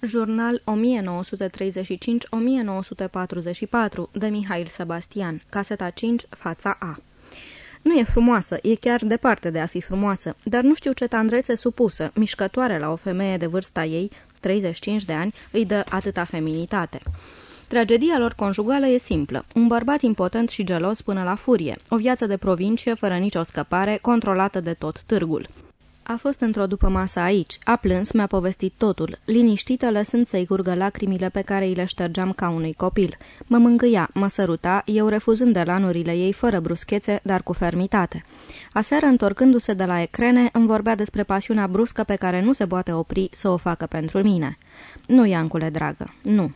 Jurnal 1935-1944 de Mihail Sebastian, caseta 5, fața A Nu e frumoasă, e chiar departe de a fi frumoasă, dar nu știu ce tandrețe supusă, mișcătoare la o femeie de vârsta ei, 35 de ani, îi dă atâta feminitate. Tragedia lor conjugală e simplă. Un bărbat impotent și gelos până la furie. O viață de provincie, fără nicio scăpare, controlată de tot târgul. A fost într-o după masă aici, a plâns, mi-a povestit totul, liniștită lăsând să-i curgă lacrimile pe care îi le ștergeam ca unui copil. Mă mângâia, mă săruta, eu refuzând de lanurile ei fără bruschețe, dar cu fermitate. Aseară, întorcându-se de la ecrene, îmi vorbea despre pasiunea bruscă pe care nu se poate opri să o facă pentru mine. Nu, Iancule, dragă, nu.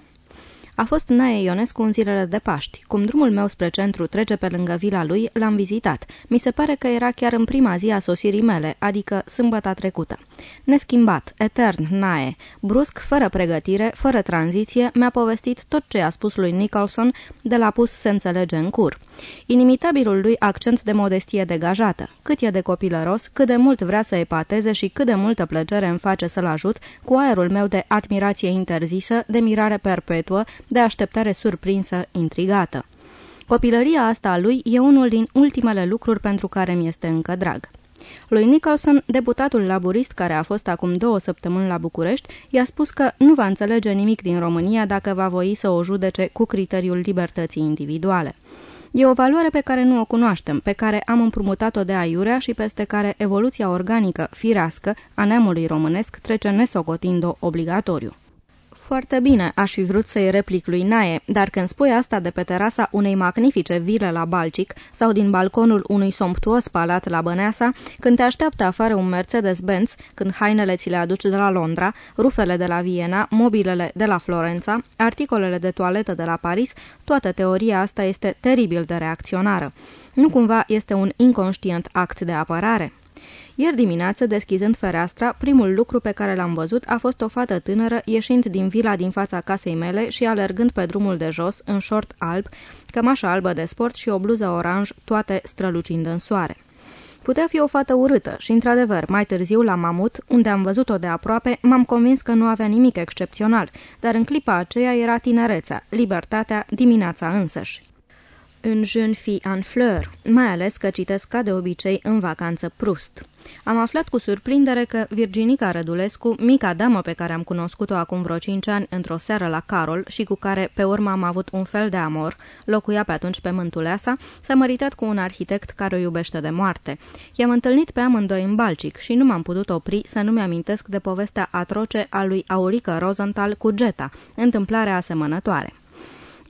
A fost Nae Ionescu în zilele de Paști. Cum drumul meu spre centru trece pe lângă vila lui, l-am vizitat. Mi se pare că era chiar în prima zi a sosirii mele, adică sâmbăta trecută. Neschimbat, etern, Nae, brusc, fără pregătire, fără tranziție, mi-a povestit tot ce a spus lui Nicholson de la pus se înțelege în cur. Inimitabilul lui accent de modestie degajată. Cât e de copilăros, cât de mult vrea să epateze și cât de multă plăcere îmi face să-l ajut, cu aerul meu de admirație interzisă, de mirare perpetuă, de așteptare surprinsă, intrigată. Copilăria asta a lui e unul din ultimele lucruri pentru care mi este încă drag. Lui Nicholson, deputatul laburist care a fost acum două săptămâni la București, i-a spus că nu va înțelege nimic din România dacă va voi să o judece cu criteriul libertății individuale. E o valoare pe care nu o cunoaștem, pe care am împrumutat-o de aiurea și peste care evoluția organică, firească, a neamului românesc trece nesocotind-o obligatoriu. Foarte bine, aș fi vrut să-i replic lui Nae, dar când spui asta de pe terasa unei magnifice vile la Balcic sau din balconul unui somptuos palat la Băneasa, când te așteaptă afară un Mercedes-Benz, când hainele ți le aduci de la Londra, rufele de la Viena, mobilele de la Florența, articolele de toaletă de la Paris, toată teoria asta este teribil de reacționară. Nu cumva este un inconștient act de apărare? Ieri dimineață, deschizând fereastra, primul lucru pe care l-am văzut a fost o fată tânără ieșind din vila din fața casei mele și alergând pe drumul de jos, în șort alb, cămașa albă de sport și o bluză oranj, toate strălucind în soare. Putea fi o fată urâtă și, într-adevăr, mai târziu la Mamut, unde am văzut-o de aproape, m-am convins că nu avea nimic excepțional, dar în clipa aceea era tinerețea, libertatea, dimineața însăși. Un jeune fille en fleur, mai ales că citesc ca de obicei în vacanță Prust. Am aflat cu surprindere că Virginica Rădulescu, mica damă pe care am cunoscut-o acum vreo cinci ani într-o seară la Carol și cu care pe urmă am avut un fel de amor, locuia pe atunci pe Mântuleasa, s-a măritat cu un arhitect care o iubește de moarte. I-am întâlnit pe amândoi în Balcic și nu m-am putut opri să nu mi-amintesc de povestea atroce a lui Aurică Rosenthal cu Geta, întâmplarea asemănătoare.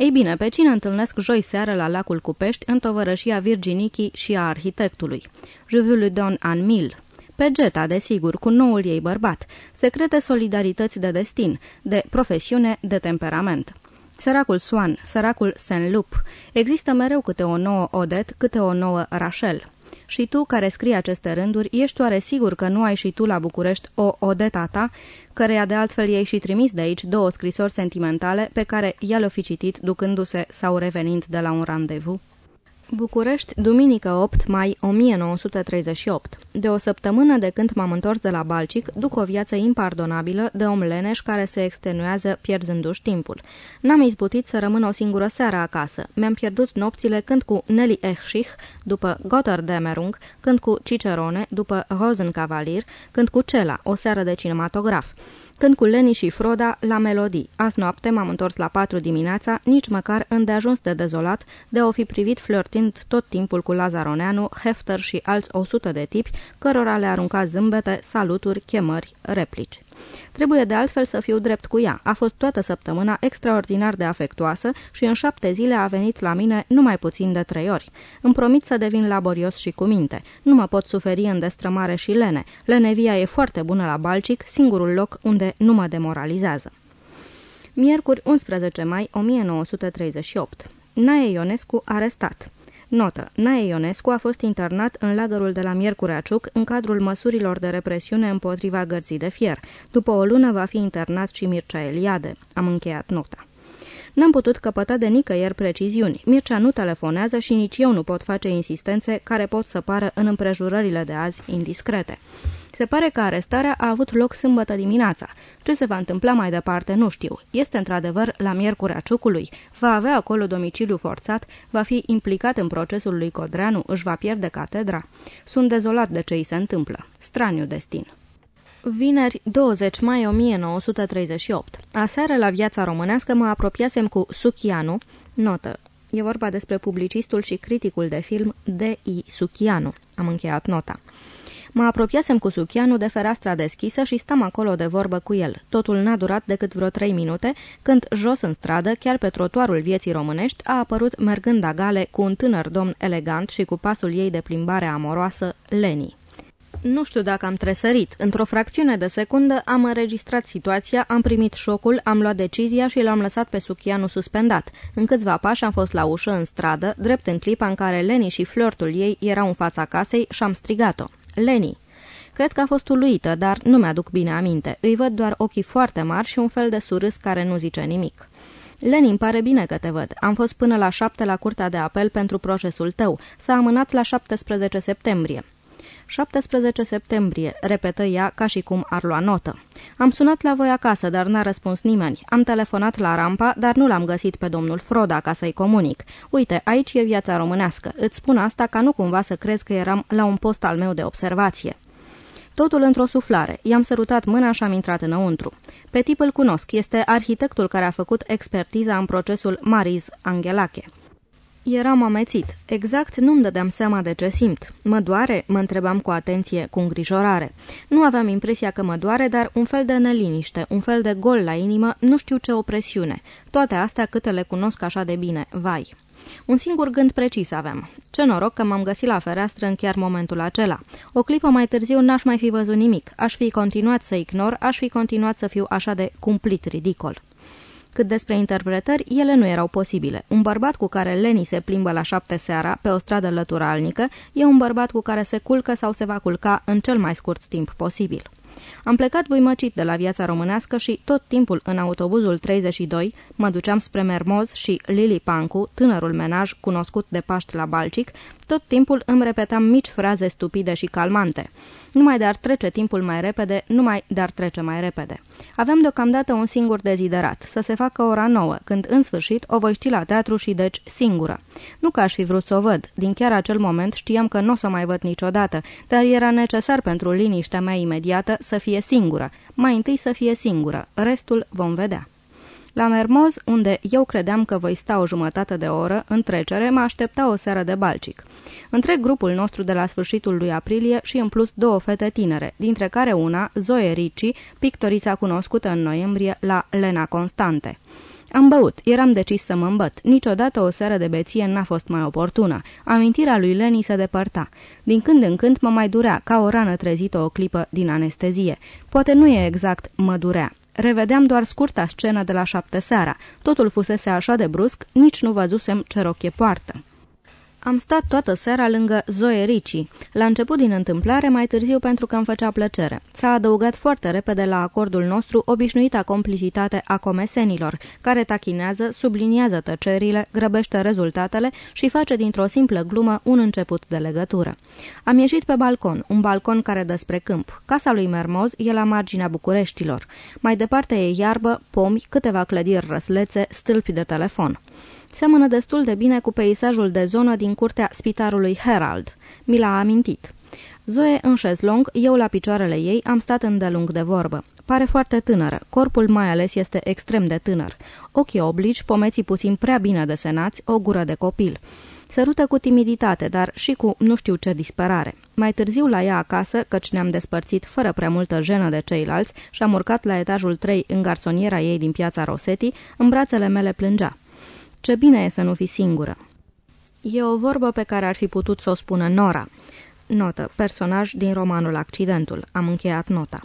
Ei bine, pe cine întâlnesc joi seară la lacul Cupești, în tovărășia Virginichii și a arhitectului? Je veux le don an mil. Pe Geta, desigur, cu noul ei bărbat. Secrete solidarități de destin, de profesiune, de temperament. Săracul Swan, săracul Saint-Loup. Există mereu câte o nouă Odet, câte o nouă Rachel. Și tu, care scrii aceste rânduri, ești oare sigur că nu ai și tu la București o Odeta ta, căreia de altfel ei și trimis de aici două scrisori sentimentale pe care ea le-o fi citit ducându-se sau revenind de la un randevu? București, duminică 8 mai 1938. De o săptămână de când m-am întors de la Balcic, duc o viață impardonabilă de om leneș care se extenuează pierzându-și timpul. N-am izbutit să rămân o singură seară acasă. Mi-am pierdut nopțile când cu Nelly Echschich, după Gotthard când cu Cicerone, după Rosenkavalier, când cu Cela, o seară de cinematograf când cu Leni și Froda la melodii. Azi noapte m-am întors la patru dimineața, nici măcar îndeajuns de dezolat de a fi privit flirtind tot timpul cu Lazaroneanu, Hefter și alți o sută de tipi, cărora le arunca zâmbete, saluturi, chemări, replici. Trebuie de altfel să fiu drept cu ea. A fost toată săptămâna extraordinar de afectuoasă și în șapte zile a venit la mine numai puțin de trei ori. Îmi promit să devin laborios și cu minte. Nu mă pot suferi în destrămare și lene. Lenevia e foarte bună la Balcic, singurul loc unde nu mă demoralizează. Miercuri 11 mai 1938. Nae Ionescu arestat. Notă. Nae Ionescu a fost internat în lagărul de la Miercurea Ciuc în cadrul măsurilor de represiune împotriva gărții de fier. După o lună va fi internat și Mircea Eliade. Am încheiat nota. N-am putut căpăta de nicăieri preciziuni. Mircea nu telefonează și nici eu nu pot face insistențe care pot să pară în împrejurările de azi indiscrete. Se pare că arestarea a avut loc sâmbătă dimineața. Ce se va întâmpla mai departe nu știu. Este într-adevăr la Miercurea Ciucului. Va avea acolo domiciliu forțat, va fi implicat în procesul lui Codreanu, își va pierde catedra. Sunt dezolat de ce îi se întâmplă. Straniu destin. Vineri, 20 mai 1938. Aseară la viața românească mă apropiasem cu Suchianu, notă, e vorba despre publicistul și criticul de film D.I. Suchianu. Am încheiat nota. Mă apropiasem cu Suchianu de fereastra deschisă și stam acolo de vorbă cu el. Totul n-a durat decât vreo trei minute, când, jos în stradă, chiar pe trotuarul vieții românești, a apărut mergând agale cu un tânăr domn elegant și cu pasul ei de plimbare amoroasă, Leni. Nu știu dacă am tresărit. Într-o fracțiune de secundă am înregistrat situația, am primit șocul, am luat decizia și l-am lăsat pe Suchianu suspendat. În câțiva pași am fost la ușă în stradă, drept în clipa în care Leni și flirtul ei erau în fața casei și am strigat-o. Leni! Cred că a fost uluită, dar nu mi-aduc bine aminte. Îi văd doar ochii foarte mari și un fel de surâs care nu zice nimic. Leni, îmi pare bine că te văd. Am fost până la șapte la curtea de apel pentru procesul tău. S-a amânat la 17 septembrie. 17 septembrie, repetă ea ca și cum ar lua notă. Am sunat la voi acasă, dar n-a răspuns nimeni. Am telefonat la rampa, dar nu l-am găsit pe domnul Froda ca să-i comunic. Uite, aici e viața românească. Îți spun asta ca nu cumva să crezi că eram la un post al meu de observație. Totul într-o suflare. I-am sărutat mâna și am intrat înăuntru. Pe tip îl cunosc. Este arhitectul care a făcut expertiza în procesul Mariz Angelache. Eram amețit. Exact nu-mi dădeam seama de ce simt. Mă doare? Mă întrebam cu atenție, cu îngrijorare. Nu aveam impresia că mă doare, dar un fel de neliniște, un fel de gol la inimă, nu știu ce opresiune. Toate astea câte le cunosc așa de bine, vai. Un singur gând precis aveam. Ce noroc că m-am găsit la fereastră în chiar momentul acela. O clipă mai târziu n-aș mai fi văzut nimic. Aș fi continuat să ignor, aș fi continuat să fiu așa de cumplit ridicol. Cât despre interpretări, ele nu erau posibile. Un bărbat cu care Leni se plimbă la șapte seara pe o stradă lăturalnică e un bărbat cu care se culcă sau se va culca în cel mai scurt timp posibil. Am plecat buimăcit de la viața românească și tot timpul în autobuzul 32 mă duceam spre Mermoz și Lili Pancu, tânărul menaj cunoscut de Paști la Balcic, tot timpul îmi repetam mici fraze stupide și calmante. Numai de-ar trece timpul mai repede, numai de-ar trece mai repede. Aveam deocamdată un singur deziderat, să se facă ora nouă, când în sfârșit o voi ști la teatru și deci singură. Nu că aș fi vrut să o văd, din chiar acel moment știam că nu o să mai văd niciodată, dar era necesar pentru liniștea mea imediată să fie singură. Mai întâi să fie singură, restul vom vedea. La Mermoz, unde eu credeam că voi sta o jumătate de oră, în trecere, mă aștepta o seară de balcic. Întreg grupul nostru de la sfârșitul lui aprilie și în plus două fete tinere, dintre care una, Zoe Ricci, pictorița cunoscută în noiembrie la Lena Constante. Am băut, eram decis să mă îmbăt. Niciodată o seară de beție n-a fost mai oportună. Amintirea lui Leni se depărta. Din când în când mă mai durea, ca o rană trezită o clipă din anestezie. Poate nu e exact mă durea. Revedeam doar scurta scenă de la șapte seara. Totul fusese așa de brusc, nici nu văzusem ce rochie poartă. Am stat toată seara lângă Zoe Ricci, la început din întâmplare, mai târziu pentru că îmi făcea plăcere. S-a adăugat foarte repede la acordul nostru obișnuita complicitate a comesenilor, care tachinează, subliniază tăcerile, grăbește rezultatele și face dintr-o simplă glumă un început de legătură. Am ieșit pe balcon, un balcon care dă spre câmp. Casa lui Mermoz e la marginea Bucureștilor. Mai departe e iarbă, pomi, câteva clădiri răslețe, stâlpi de telefon. Seamănă destul de bine cu peisajul de zonă din curtea spitarului Herald. Mi l-a amintit. Zoe în șezlong, eu la picioarele ei, am stat îndelung de vorbă. Pare foarte tânără, corpul mai ales este extrem de tânăr. Ochii oblici, pomeții puțin prea bine desenați, o gură de copil. Sărută cu timiditate, dar și cu nu știu ce disperare. Mai târziu la ea acasă, căci ne-am despărțit fără prea multă jenă de ceilalți și am urcat la etajul 3 în garsoniera ei din piața Rosetti, în brațele mele plângea. Ce bine e să nu fii singură. E o vorbă pe care ar fi putut să o spună Nora. Notă. Personaj din romanul Accidentul. Am încheiat nota.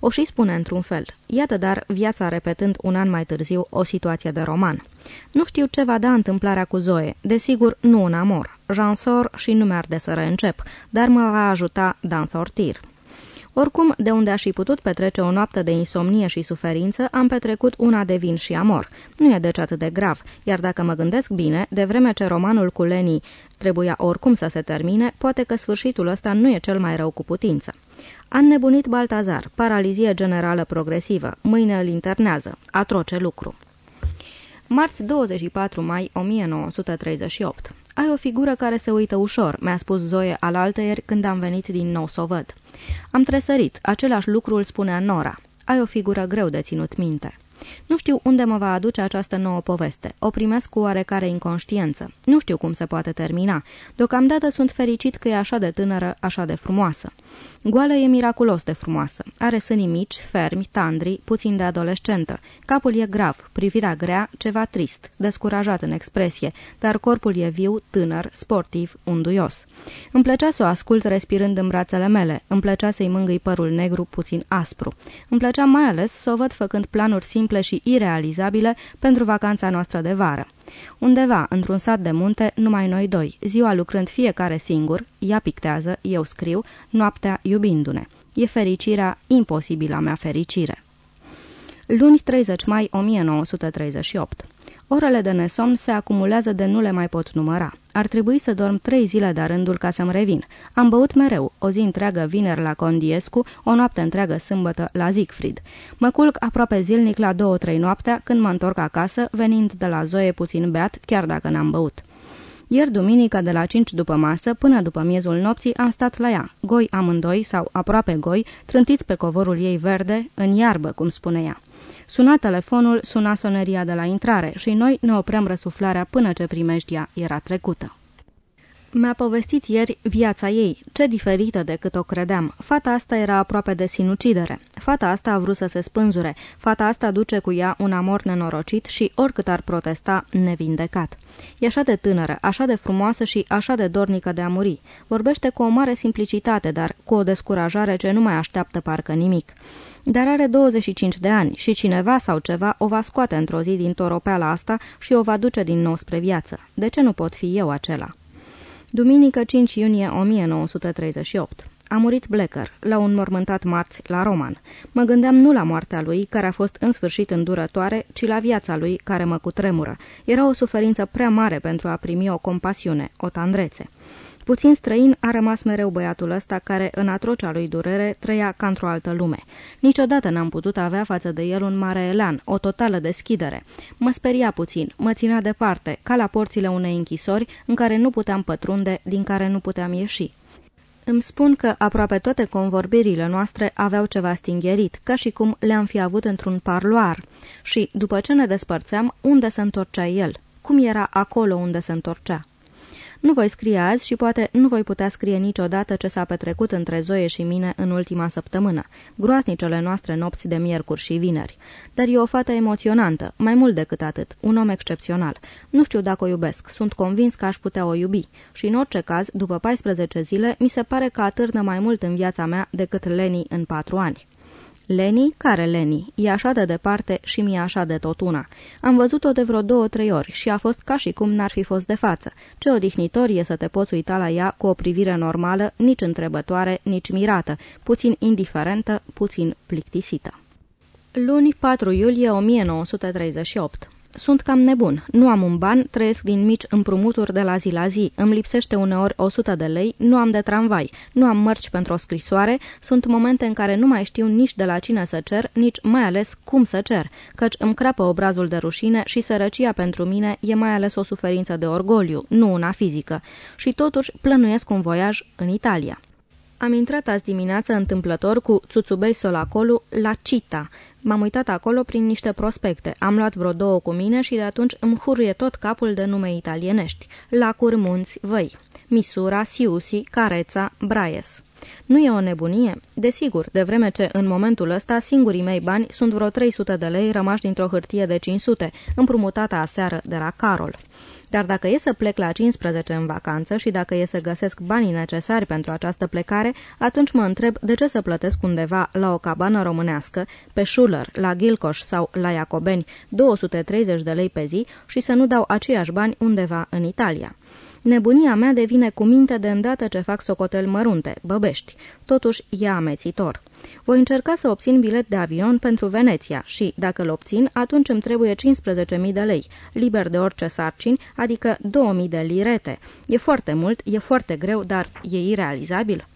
O și spune într-un fel. Iată dar viața repetând un an mai târziu o situație de roman. Nu știu ce va da întâmplarea cu Zoe. Desigur, nu un amor. Jansor și nu mi-ar de să reîncep, dar mă va ajuta Dan Sortir. Oricum, de unde aș fi putut petrece o noapte de insomnie și suferință, am petrecut una de vin și amor. Nu e deci atât de grav, iar dacă mă gândesc bine, de vreme ce romanul cu Lenny trebuia oricum să se termine, poate că sfârșitul ăsta nu e cel mai rău cu putință. A nebunit Baltazar, paralizie generală progresivă, mâine îl internează, atroce lucru. Marți 24 mai 1938 Ai o figură care se uită ușor, mi-a spus Zoe alaltăieri când am venit din nou să o văd. Am tresărit, același lucru îl spunea Nora. Ai o figură greu de ținut minte. Nu știu unde mă va aduce această nouă poveste. O primesc cu oarecare inconștiență. Nu știu cum se poate termina. Deocamdată sunt fericit că e așa de tânără, așa de frumoasă. Goală e miraculos de frumoasă. Are sânii mici, fermi, tandri, puțin de adolescentă. Capul e grav, privirea grea, ceva trist, descurajat în expresie, dar corpul e viu, tânăr, sportiv, unduios. Îmi plăcea să o ascult respirând în brațele mele, îmi plăcea să-i mângâi părul negru puțin aspru. Îmi plăcea mai ales să o văd făcând planuri simple și irealizabile pentru vacanța noastră de vară. Undeva, într-un sat de munte, numai noi doi, ziua lucrând fiecare singur, ea pictează, eu scriu, noaptea iubindu-ne. E fericirea imposibilă a mea fericire. Luni 30 mai 1938 Orele de nesomn se acumulează de nu le mai pot număra. Ar trebui să dorm trei zile de rândul ca să-mi revin. Am băut mereu, o zi întreagă vineri la Condiescu, o noapte întreagă sâmbătă la Siegfried. Mă culc aproape zilnic la două-trei noaptea când mă întorc acasă, venind de la Zoe puțin beat, chiar dacă n-am băut. Ieri duminică de la 5 după masă până după miezul nopții am stat la ea, goi amândoi sau aproape goi, trântiți pe covorul ei verde, în iarbă, cum spune ea. Suna telefonul, suna soneria de la intrare și noi ne opream răsuflarea până ce primejdia era trecută. Mi-a povestit ieri viața ei, ce diferită decât o credeam. Fata asta era aproape de sinucidere. Fata asta a vrut să se spânzure. Fata asta duce cu ea un amor nenorocit și oricât ar protesta, nevindecat. E așa de tânără, așa de frumoasă și așa de dornică de a muri. Vorbește cu o mare simplicitate, dar cu o descurajare ce nu mai așteaptă parcă nimic. Dar are 25 de ani și cineva sau ceva o va scoate într-o zi din toropeala asta și o va duce din nou spre viață. De ce nu pot fi eu acela? Duminică 5 iunie 1938 a murit Blecker, la un mormântat marți la Roman. Mă gândeam nu la moartea lui, care a fost în sfârșit îndurătoare, ci la viața lui, care mă cutremură. Era o suferință prea mare pentru a primi o compasiune, o tandrețe. Puțin străin a rămas mereu băiatul ăsta care, în atrocea lui durere, trăia ca într-o altă lume. Niciodată n-am putut avea față de el un mare elan, o totală deschidere. Mă speria puțin, mă ținea departe, ca la porțile unei închisori în care nu puteam pătrunde, din care nu puteam ieși. Îmi spun că aproape toate convorbirile noastre aveau ceva stingherit, ca și cum le-am fi avut într-un parloar. Și, după ce ne despărțeam, unde se întorcea el? Cum era acolo unde se întorcea? Nu voi scrie azi și poate nu voi putea scrie niciodată ce s-a petrecut între Zoe și mine în ultima săptămână, groaznicele noastre nopți de miercuri și vineri. Dar e o fată emoționantă, mai mult decât atât, un om excepțional. Nu știu dacă o iubesc, sunt convins că aș putea o iubi și în orice caz, după 14 zile, mi se pare că atârnă mai mult în viața mea decât Leni în patru ani. Leni? Care Leni? E așa de departe și mi-e așa de tot una. Am văzut-o de vreo două-trei ori și a fost ca și cum n-ar fi fost de față. Ce odihnitor e să te poți uita la ea cu o privire normală, nici întrebătoare, nici mirată, puțin indiferentă, puțin plictisită. Luni 4 iulie 1938 sunt cam nebun. Nu am un ban, trăiesc din mici împrumuturi de la zi la zi, îmi lipsește uneori 100 de lei, nu am de tramvai, nu am mărci pentru o scrisoare, sunt momente în care nu mai știu nici de la cine să cer, nici mai ales cum să cer, căci îmi crapă obrazul de rușine și sărăcia pentru mine e mai ales o suferință de orgoliu, nu una fizică, și totuși plănuiesc un voiaj în Italia. Am intrat azi dimineață întâmplător cu Tsutsubai Solacolu la Cita, M-am uitat acolo prin niște prospecte. Am luat vreo două cu mine și de atunci îmi huruie tot capul de nume italienești. Lacuri, munți, văi. Misura, Siusi, Careța, Braies. Nu e o nebunie? Desigur, de vreme ce în momentul ăsta singurii mei bani sunt vreo 300 de lei rămași dintr-o hârtie de 500, împrumutată aseară de la Carol. Dar dacă e să plec la 15 în vacanță și dacă e să găsesc banii necesari pentru această plecare, atunci mă întreb de ce să plătesc undeva la o cabană românească, pe Schuller, la Gilcoș sau la Iacobeni, 230 de lei pe zi și să nu dau aceiași bani undeva în Italia. Nebunia mea devine cu minte de îndată ce fac socotel mărunte, băbești. Totuși e amețitor. Voi încerca să obțin bilet de avion pentru Veneția și, dacă îl obțin, atunci îmi trebuie 15.000 de lei, liber de orice sarcini, adică 2.000 de lirete. E foarte mult, e foarte greu, dar e irealizabil.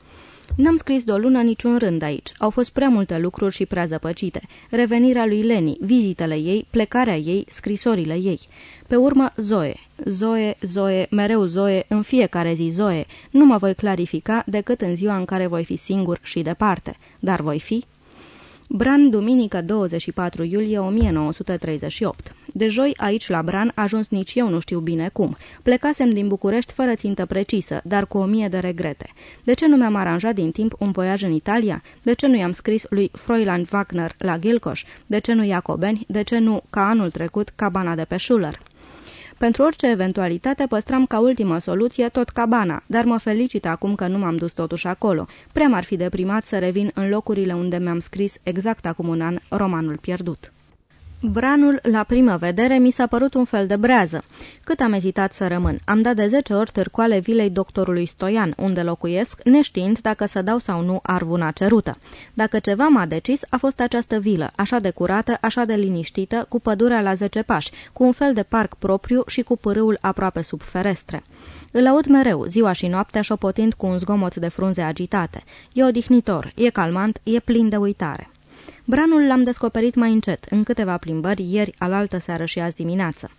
N-am scris de o lună niciun rând aici. Au fost prea multe lucruri și prea zăpăcite. Revenirea lui Leni, vizitele ei, plecarea ei, scrisorile ei. Pe urmă, Zoe. Zoe, Zoe, mereu Zoe, în fiecare zi Zoe. Nu mă voi clarifica decât în ziua în care voi fi singur și departe. Dar voi fi Bran, duminică 24 iulie 1938. De joi, aici la Bran, ajuns nici eu nu știu bine cum. Plecasem din București fără țintă precisă, dar cu o mie de regrete. De ce nu mi-am aranjat din timp un voiaj în Italia? De ce nu i-am scris lui Froiland Wagner la Gilcoș? De ce nu Iacobeni? De ce nu, ca anul trecut, cabana de pe Schuller? Pentru orice eventualitate păstram ca ultimă soluție tot cabana, dar mă felicit acum că nu m-am dus totuși acolo. Prea m-ar fi deprimat să revin în locurile unde mi-am scris exact acum un an romanul pierdut. Branul, la primă vedere, mi s-a părut un fel de brează. Cât am ezitat să rămân. Am dat de zece ori târcoale vilei doctorului Stoian, unde locuiesc, neștiind dacă să dau sau nu arvuna cerută. Dacă ceva m-a decis, a fost această vilă, așa de curată, așa de liniștită, cu pădurea la zece pași, cu un fel de parc propriu și cu pârâul aproape sub ferestre. Îl aud mereu, ziua și noaptea, șopotind cu un zgomot de frunze agitate. E odihnitor, e calmant, e plin de uitare. Branul l-am descoperit mai încet, în câteva plimbări, ieri, alaltă seară și azi dimineață.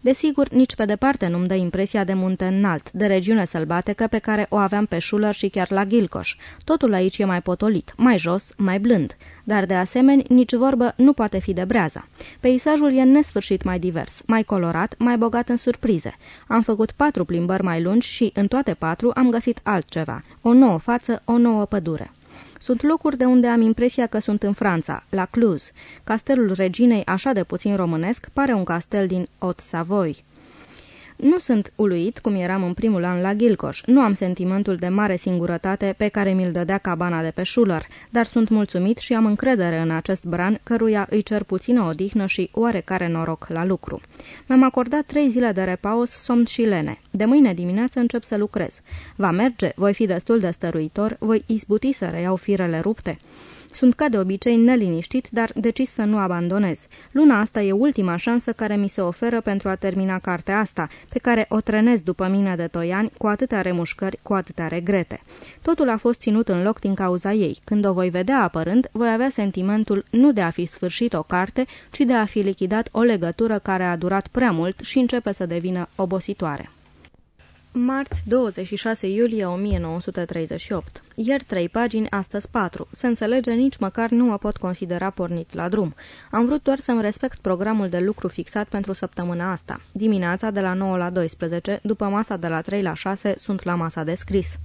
Desigur, nici pe departe nu-mi dă impresia de munte înalt, de regiune sălbatecă pe care o aveam pe Schuller și chiar la Gilcoș. Totul aici e mai potolit, mai jos, mai blând. Dar de asemenea, nici vorbă nu poate fi de breaza. Peisajul e nesfârșit mai divers, mai colorat, mai bogat în surprize. Am făcut patru plimbări mai lungi și, în toate patru, am găsit altceva. O nouă față, o nouă pădure. Sunt locuri de unde am impresia că sunt în Franța, la Cluz. Castelul reginei, așa de puțin românesc, pare un castel din Haute-Savoie. Nu sunt uluit, cum eram în primul an la Gilcoș. Nu am sentimentul de mare singurătate pe care mi-l dădea cabana de pe Schuller, dar sunt mulțumit și am încredere în acest bran, căruia îi cer puțină odihnă și oarecare noroc la lucru. Mi-am acordat trei zile de repaus, somn și lene. De mâine dimineață încep să lucrez. Va merge, voi fi destul de stăruitor, voi izbuti să reiau firele rupte. Sunt ca de obicei neliniștit, dar decis să nu abandonez. Luna asta e ultima șansă care mi se oferă pentru a termina cartea asta, pe care o trenez după mine de toi ani, cu atâtea remușcări, cu atâtea regrete. Totul a fost ținut în loc din cauza ei. Când o voi vedea apărând, voi avea sentimentul nu de a fi sfârșit o carte, ci de a fi lichidat o legătură care a durat prea mult și începe să devină obositoare. Marți 26 iulie 1938. Ieri trei pagini, astăzi patru. Se înțelege, nici măcar nu mă pot considera pornit la drum. Am vrut doar să-mi respect programul de lucru fixat pentru săptămâna asta. Dimineața de la 9 la 12, după masa de la 3 la 6, sunt la masa de scris.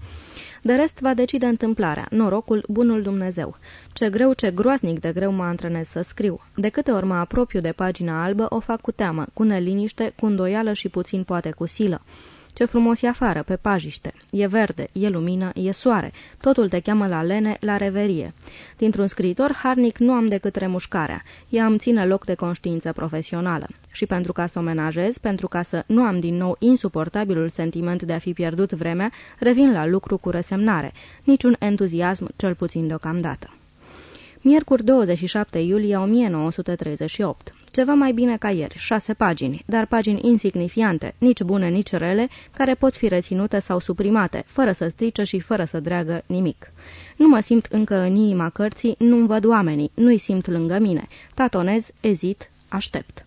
De rest va decide întâmplarea, norocul, bunul Dumnezeu. Ce greu, ce groaznic de greu mă antrenez să scriu. De câte ori mă apropiu de pagina albă, o fac cu teamă, cu neliniște, cu îndoială și puțin poate cu silă. Ce frumos e afară, pe pajiște. E verde, e lumină, e soare. Totul te cheamă la lene, la reverie. Dintr-un scriitor harnic nu am decât remușcarea. Ea îmi ține loc de conștiință profesională. Și pentru ca să o menajez, pentru ca să nu am din nou insuportabilul sentiment de a fi pierdut vremea, revin la lucru cu resemnare. Niciun entuziasm, cel puțin deocamdată. Miercuri 27 iulie 1938 ceva mai bine ca ieri, șase pagini, dar pagini insignifiante, nici bune, nici rele, care pot fi reținute sau suprimate, fără să strice și fără să dreagă nimic. Nu mă simt încă în inima cărții, nu-mi văd oamenii, nu-i simt lângă mine. Tatonez, ezit, aștept.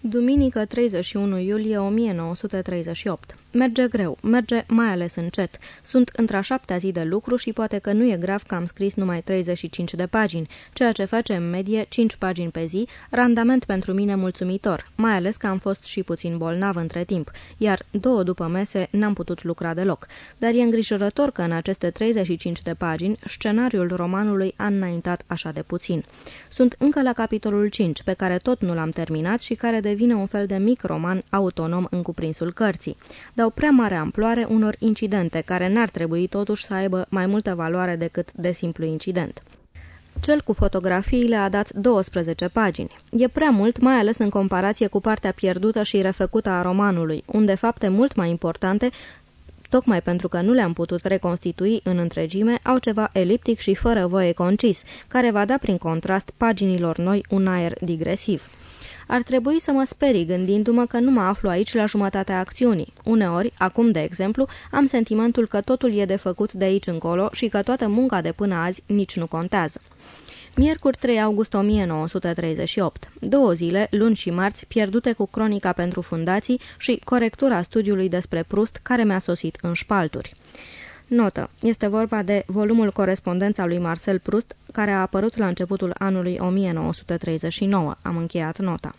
Duminică 31 iulie 1938 Merge greu, merge mai ales încet. Sunt într-a șaptea zi de lucru și poate că nu e grav că am scris numai 35 de pagini, ceea ce face în medie 5 pagini pe zi, randament pentru mine mulțumitor, mai ales că am fost și puțin bolnav între timp, iar două după mese n-am putut lucra deloc. Dar e îngrijorător că în aceste 35 de pagini scenariul romanului a înaintat așa de puțin. Sunt încă la capitolul 5, pe care tot nu l-am terminat și care devine un fel de mic roman autonom în cuprinsul cărții. Dau prea mare amploare unor incidente care n-ar trebui totuși să aibă mai multă valoare decât de simplu incident. Cel cu fotografiile a dat 12 pagini. E prea mult, mai ales în comparație cu partea pierdută și refăcută a romanului, unde fapte mult mai importante tocmai pentru că nu le-am putut reconstitui în întregime, au ceva eliptic și fără voie concis, care va da prin contrast paginilor noi un aer digresiv. Ar trebui să mă sperii gândindu-mă că nu mă aflu aici la jumătatea acțiunii. Uneori, acum de exemplu, am sentimentul că totul e de făcut de aici încolo și că toată munca de până azi nici nu contează. Miercuri 3 august 1938. Două zile, luni și marți, pierdute cu cronica pentru fundații și corectura studiului despre Prust, care mi-a sosit în șpalturi. Notă. Este vorba de volumul corespondența lui Marcel Proust, care a apărut la începutul anului 1939. Am încheiat nota.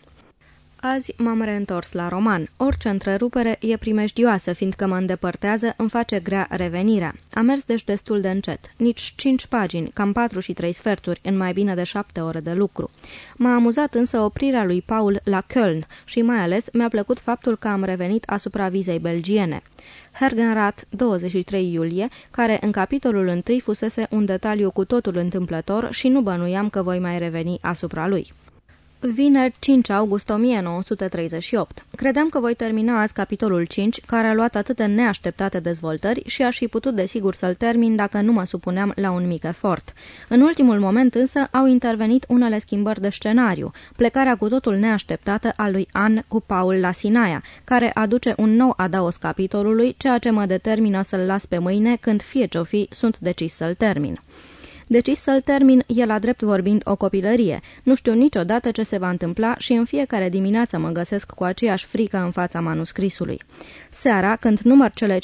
Azi m-am reîntors la roman. Orice întrerupere e primejdioasă, fiindcă mă îndepărtează, îmi face grea revenirea. Am mers deci destul de încet. Nici cinci pagini, cam patru și trei sferturi, în mai bine de șapte ore de lucru. M-a amuzat însă oprirea lui Paul la Köln și mai ales mi-a plăcut faptul că am revenit asupra vizei belgiene. Hergenrat, 23 iulie, care în capitolul 1 fusese un detaliu cu totul întâmplător și nu bănuiam că voi mai reveni asupra lui. Vineri 5 august 1938. Credeam că voi termina azi capitolul 5, care a luat atât de neașteptate dezvoltări și aș fi putut desigur să-l termin dacă nu mă supuneam la un mic efort. În ultimul moment însă au intervenit unele schimbări de scenariu, plecarea cu totul neașteptată a lui An cu Paul la Sinaia, care aduce un nou adaos capitolului, ceea ce mă determină să-l las pe mâine când fie ce-o fi, sunt decis să-l termin. Decis să-l termin e la drept vorbind o copilărie. Nu știu niciodată ce se va întâmpla și în fiecare dimineață mă găsesc cu aceeași frică în fața manuscrisului. Seara, când număr cele 5-6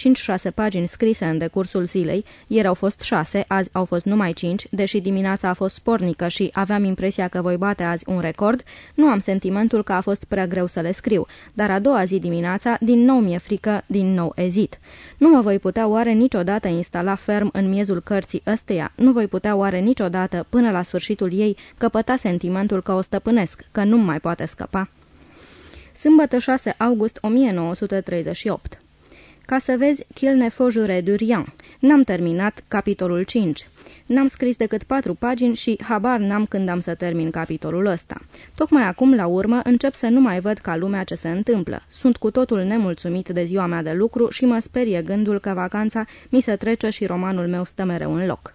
pagini scrise în decursul zilei, ieri au fost 6, azi au fost numai 5, deși dimineața a fost spornică și aveam impresia că voi bate azi un record, nu am sentimentul că a fost prea greu să le scriu, dar a doua zi dimineața, din nou mi-e frică, din nou ezit. Nu mă voi putea oare niciodată instala ferm în miezul cărții ăsteia, nu voi putea oare niciodată, până la sfârșitul ei, căpăta sentimentul că o stăpânesc, că nu mai poate scăpa. Sâmbătă 6 august 1938 Ca să vezi, qu'il ne faut jurer du rien. N-am terminat capitolul 5. N-am scris decât patru pagini și habar n-am când am să termin capitolul ăsta. Tocmai acum, la urmă, încep să nu mai văd ca lumea ce se întâmplă. Sunt cu totul nemulțumit de ziua mea de lucru și mă sperie gândul că vacanța mi se trece și romanul meu stă mereu în loc.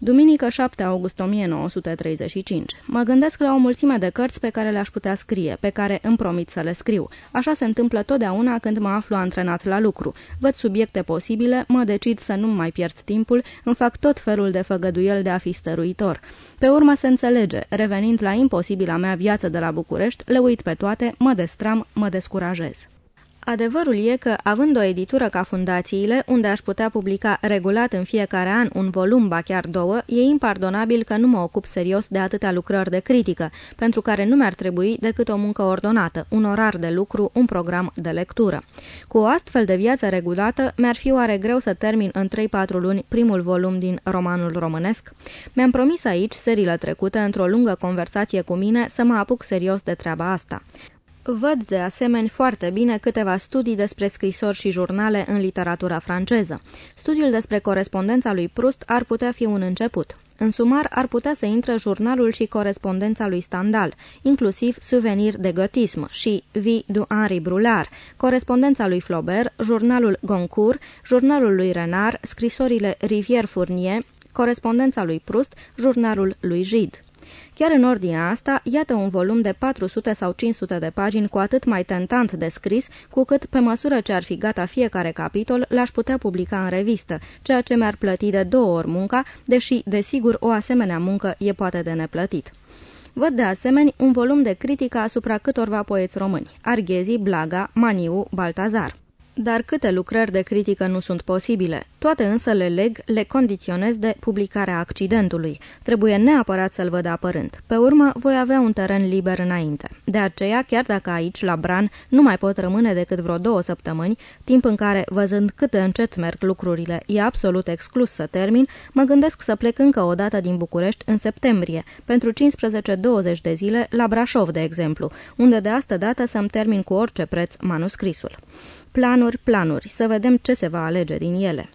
Duminică 7 august 1935. Mă gândesc la o mulțime de cărți pe care le-aș putea scrie, pe care îmi promit să le scriu. Așa se întâmplă totdeauna când mă aflu antrenat la lucru. Văd subiecte posibile, mă decid să nu mai pierd timpul, îmi fac tot felul de făgăduiel de a fi stăruitor. Pe urmă se înțelege, revenind la imposibila mea viață de la București, le uit pe toate, mă destram, mă descurajez. Adevărul e că, având o editură ca fundațiile, unde aș putea publica regulat în fiecare an un volum, ba chiar două, e impardonabil că nu mă ocup serios de atâtea lucrări de critică, pentru care nu mi-ar trebui decât o muncă ordonată, un orar de lucru, un program de lectură. Cu o astfel de viață regulată, mi-ar fi oare greu să termin în 3-4 luni primul volum din romanul românesc? Mi-am promis aici, seriile trecute, într-o lungă conversație cu mine, să mă apuc serios de treaba asta. Văd de asemenea foarte bine câteva studii despre scrisori și jurnale în literatura franceză. Studiul despre corespondența lui Proust ar putea fi un început. În sumar ar putea să intre jurnalul și corespondența lui Stendhal, inclusiv Souvenir de Gotism și Vie du Henri Brulard, corespondența lui Flaubert, jurnalul Goncourt, jurnalul lui Renard, scrisorile Rivière Fournier, corespondența lui Proust, jurnalul lui Gide. Chiar în ordinea asta, iată un volum de 400 sau 500 de pagini cu atât mai tentant de scris, cu cât, pe măsură ce ar fi gata fiecare capitol, l-aș putea publica în revistă, ceea ce mi-ar plăti de două ori munca, deși, desigur, o asemenea muncă e poate de neplătit. Văd de asemenea un volum de critică asupra câtorva poeți români, Arghezi, Blaga, Maniu, Baltazar. Dar câte lucrări de critică nu sunt posibile? Toate însă le leg, le condiționez de publicarea accidentului. Trebuie neapărat să-l văd apărând. Pe urmă, voi avea un teren liber înainte. De aceea, chiar dacă aici, la Bran, nu mai pot rămâne decât vreo două săptămâni, timp în care, văzând cât de încet merg lucrurile, e absolut exclus să termin, mă gândesc să plec încă o dată din București în septembrie, pentru 15-20 de zile, la Brașov, de exemplu, unde de asta dată să-mi termin cu orice preț manuscrisul. Planuri, planuri, să vedem ce se va alege din ele.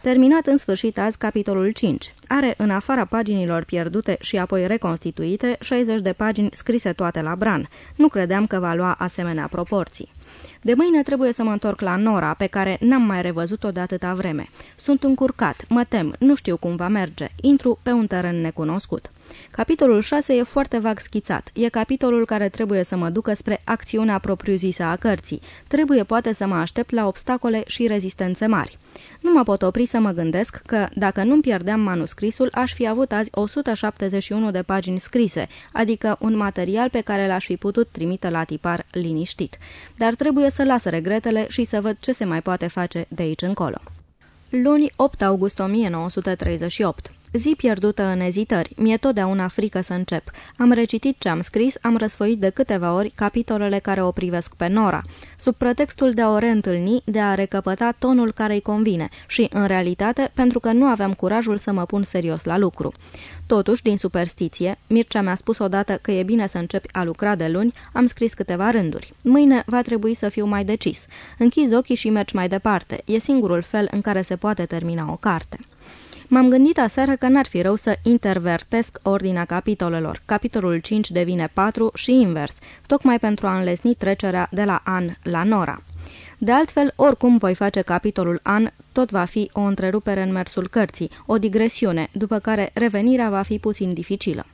Terminat în sfârșit azi capitolul 5. Are, în afara paginilor pierdute și apoi reconstituite, 60 de pagini scrise toate la bran. Nu credeam că va lua asemenea proporții. De mâine trebuie să mă întorc la Nora, pe care n-am mai revăzut-o de atâta vreme. Sunt încurcat, mă tem, nu știu cum va merge. Intru pe un teren necunoscut. Capitolul 6 e foarte vag schițat. E capitolul care trebuie să mă ducă spre acțiunea propriu-zisă a cărții. Trebuie poate să mă aștept la obstacole și rezistențe mari. Nu mă pot opri să mă gândesc că, dacă nu-mi pierdeam manuscrisul, aș fi avut azi 171 de pagini scrise, adică un material pe care l-aș fi putut trimite la tipar liniștit. Dar trebuie să las regretele și să văd ce se mai poate face de aici încolo. Luni 8 august 1938 Zi pierdută în ezitări. Mi-e totdeauna frică să încep. Am recitit ce am scris, am răsfoit de câteva ori capitolele care o privesc pe Nora, sub pretextul de a o reîntâlni, de a recăpăta tonul care îi convine și, în realitate, pentru că nu aveam curajul să mă pun serios la lucru. Totuși, din superstiție, Mircea mi-a spus odată că e bine să începi a lucra de luni, am scris câteva rânduri. Mâine va trebui să fiu mai decis. Închizi ochii și mergi mai departe. E singurul fel în care se poate termina o carte. M-am gândit aseară că n-ar fi rău să intervertesc ordinea capitolelor. Capitolul 5 devine 4 și invers, tocmai pentru a înlesni trecerea de la an la Nora. De altfel, oricum voi face capitolul an, tot va fi o întrerupere în mersul cărții, o digresiune, după care revenirea va fi puțin dificilă.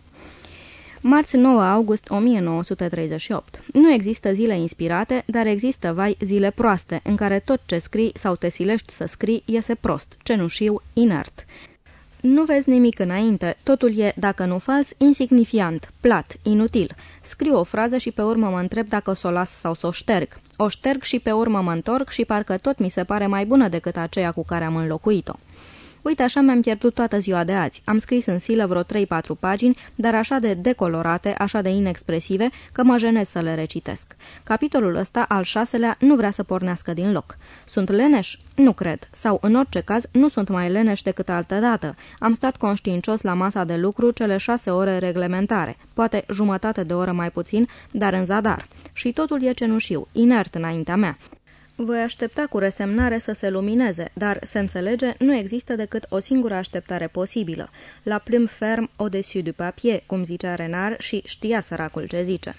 Marți 9 august 1938. Nu există zile inspirate, dar există, vai, zile proaste, în care tot ce scrii sau te silești să scrii iese prost, cenușiu, inert. Nu vezi nimic înainte, totul e, dacă nu fals, insignifiant, plat, inutil. Scriu o frază și pe urmă mă întreb dacă o să o las sau să o șterg. O șterg și pe urmă mă întorc și parcă tot mi se pare mai bună decât aceea cu care am înlocuit-o. Uite, așa mi-am pierdut toată ziua de azi. Am scris în silă vreo 3-4 pagini, dar așa de decolorate, așa de inexpresive, că mă jenez să le recitesc. Capitolul ăsta, al șaselea, nu vrea să pornească din loc. Sunt leneș? Nu cred. Sau, în orice caz, nu sunt mai leneș decât altă dată. Am stat conștiincios la masa de lucru cele șase ore reglementare, poate jumătate de oră mai puțin, dar în zadar. Și totul e cenușiu, inert înaintea mea. Voi aștepta cu resemnare să se lumineze, dar, se înțelege, nu există decât o singură așteptare posibilă. La plumb ferm au-dessus du papier, cum zicea Renar și știa săracul ce zice.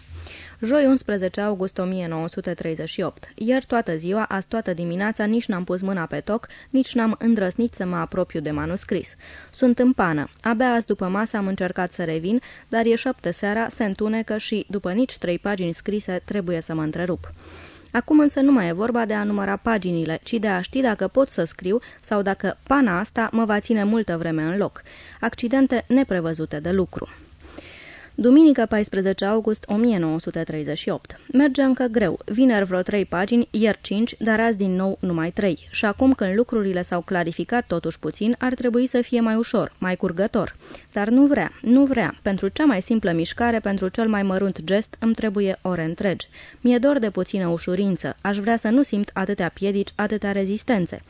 Joi 11 august 1938. Ieri toată ziua, azi toată dimineața, nici n-am pus mâna pe toc, nici n-am îndrăsnit să mă apropiu de manuscris. Sunt în pană. Abia azi după masă am încercat să revin, dar e șapte seara, se întunecă și, după nici trei pagini scrise, trebuie să mă întrerup. Acum însă nu mai e vorba de a număra paginile, ci de a ști dacă pot să scriu sau dacă pana asta mă va ține multă vreme în loc. Accidente neprevăzute de lucru. Duminică 14 august 1938. Merge încă greu. Vineri vreo trei pagini, ieri cinci, dar azi din nou numai trei. Și acum când lucrurile s-au clarificat totuși puțin, ar trebui să fie mai ușor, mai curgător. Dar nu vrea, nu vrea. Pentru cea mai simplă mișcare, pentru cel mai mărunt gest, îmi trebuie ore întregi. Mi-e dor de puțină ușurință. Aș vrea să nu simt atâtea piedici, atâtea rezistențe.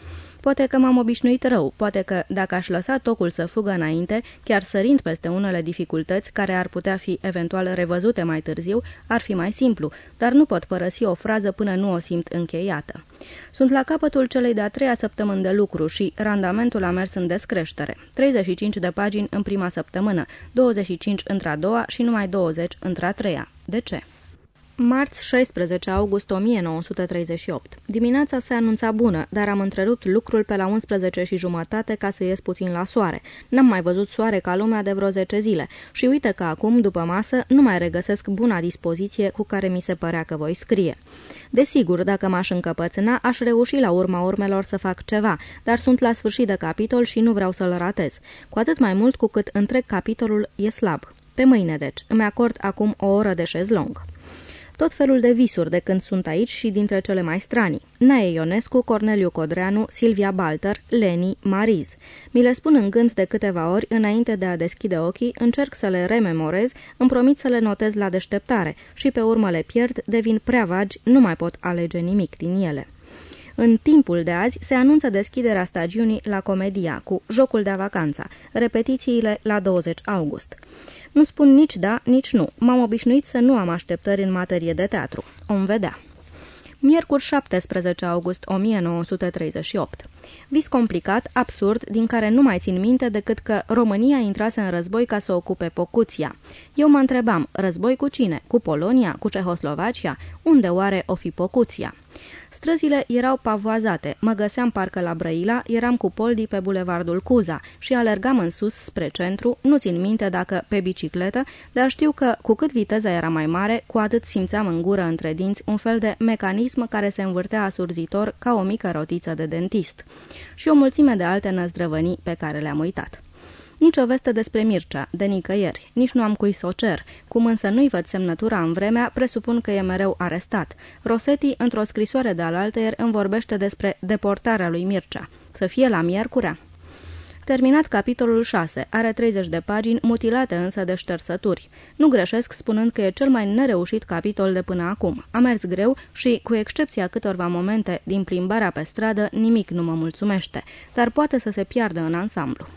Poate că m-am obișnuit rău, poate că, dacă aș lăsa tocul să fugă înainte, chiar sărind peste unele dificultăți care ar putea fi eventual revăzute mai târziu, ar fi mai simplu, dar nu pot părăsi o frază până nu o simt încheiată. Sunt la capătul celei de-a treia săptămâni de lucru și randamentul a mers în descreștere. 35 de pagini în prima săptămână, 25 într-a doua și numai 20 într-a treia. De ce? Marți 16 august 1938. Dimineața se anunța bună, dar am întrerupt lucrul pe la 11 și jumătate ca să ies puțin la soare. N-am mai văzut soare ca lumea de vreo 10 zile și uite că acum, după masă, nu mai regăsesc buna dispoziție cu care mi se părea că voi scrie. Desigur, dacă m-aș încăpățâna, aș reuși la urma urmelor să fac ceva, dar sunt la sfârșit de capitol și nu vreau să-l ratez. Cu atât mai mult cu cât întreg capitolul e slab. Pe mâine, deci, îmi acord acum o oră de șezlong tot felul de visuri de când sunt aici și dintre cele mai stranii. Nae Ionescu, Corneliu Codreanu, Silvia Balter, Leni, Mariz. Mi le spun în gând de câteva ori, înainte de a deschide ochii, încerc să le rememorez, îmi promit să le notez la deșteptare și pe urmă le pierd, devin prea vagi, nu mai pot alege nimic din ele. În timpul de azi se anunță deschiderea stagiunii la Comedia cu Jocul de vacanța, repetițiile la 20 august. Nu spun nici da, nici nu. M-am obișnuit să nu am așteptări în materie de teatru. Om vedea. Miercuri 17 august 1938. Vis complicat, absurd, din care nu mai țin minte decât că România intrase în război ca să ocupe Pocuția. Eu mă întrebam, război cu cine? Cu Polonia? Cu Cehoslovacia? Unde oare o fi Pocuția? Străzile erau pavoazate, mă găseam parcă la Brăila, eram cu Poldi pe bulevardul Cuza. Și alergam în sus spre centru, nu țin minte dacă pe bicicletă, dar știu că cu cât viteza era mai mare, cu atât simțeam în gură între dinți un fel de mecanism care se învârtea asurzitor ca o mică rotiță de dentist. Și o mulțime de alte năzdrăvănii pe care le-am uitat. Nici o veste despre Mircea, de nicăieri, nici nu am cui să o cer, cum însă nu-i văd semnătura în vremea, presupun că e mereu arestat. Rosetti, într-o scrisoare de alaltăieri, îmi vorbește despre deportarea lui Mircea. Să fie la miercurea? Terminat capitolul 6, are 30 de pagini, mutilate însă de ștersături. Nu greșesc spunând că e cel mai nereușit capitol de până acum. A mers greu și, cu excepția câtorva momente din plimbarea pe stradă, nimic nu mă mulțumește, dar poate să se piardă în ansamblu.